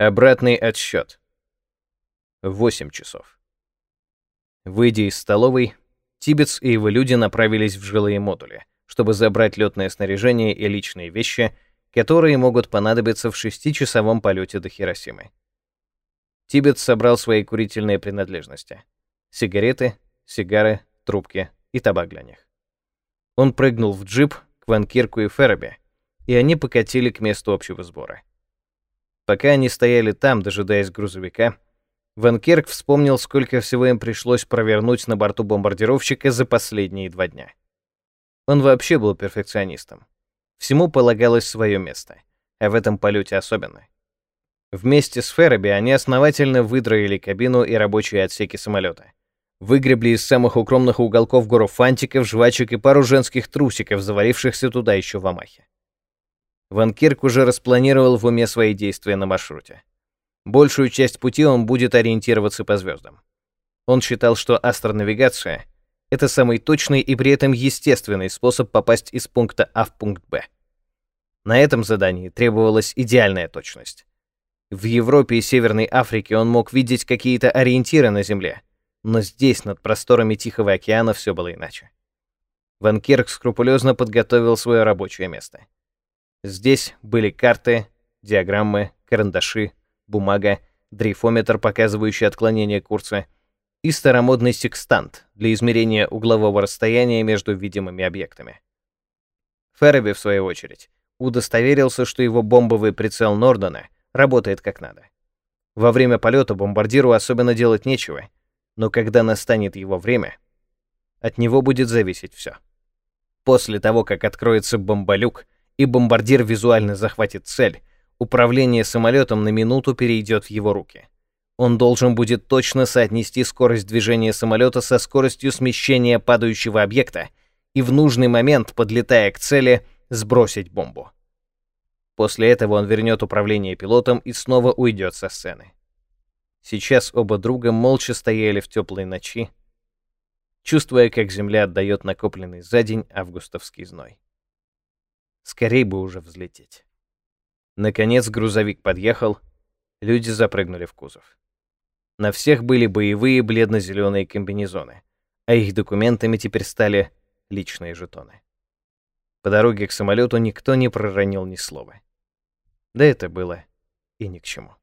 Обратный отсчет. 8 часов. Выйдя из столовой, Тибетс и его люди направились в жилые модули, чтобы забрать летное снаряжение и личные вещи, которые могут понадобиться в шестичасовом полете до Хиросимы. Тибетс собрал свои курительные принадлежности. Сигареты, сигары, трубки и табак для них. Он прыгнул в джип к Ванкирку и Ферроби, и они покатили к месту общего сбора. Пока они стояли там, дожидаясь грузовика, Ван Керк вспомнил, сколько всего им пришлось провернуть на борту бомбардировщика за последние два дня. Он вообще был перфекционистом. Всему полагалось свое место, а в этом полете особенно. Вместе с Ферроби они основательно выдроили кабину и рабочие отсеки самолета. Выгребли из самых укромных уголков гору фантиков, жвачек и пару женских трусиков, завалившихся туда еще в Амахе. Ван Кирк уже распланировал в уме свои действия на маршруте. Большую часть пути он будет ориентироваться по звездам. Он считал, что астронавигация — это самый точный и при этом естественный способ попасть из пункта А в пункт Б. На этом задании требовалась идеальная точность. В Европе и Северной Африке он мог видеть какие-то ориентиры на Земле, но здесь, над просторами Тихого океана, все было иначе. Ван Кирк скрупулезно подготовил свое рабочее место — Здесь были карты, диаграммы, карандаши, бумага, дрейфометр, показывающий отклонение курса, и старомодный секстант для измерения углового расстояния между видимыми объектами. Ферроби, в свою очередь, удостоверился, что его бомбовый прицел Нордона работает как надо. Во время полета бомбардиру особенно делать нечего, но когда настанет его время, от него будет зависеть все. После того, как откроется бомболюк, и бомбардир визуально захватит цель, управление самолетом на минуту перейдет в его руки. Он должен будет точно соотнести скорость движения самолета со скоростью смещения падающего объекта и в нужный момент, подлетая к цели, сбросить бомбу. После этого он вернет управление пилотом и снова уйдет со сцены. Сейчас оба друга молча стояли в теплой ночи, чувствуя, как земля отдает накопленный за день августовский зной. Скорей бы уже взлететь. Наконец грузовик подъехал, люди запрыгнули в кузов. На всех были боевые бледно-зеленые комбинезоны, а их документами теперь стали личные жетоны. По дороге к самолету никто не проронил ни слова. Да это было и ни к чему.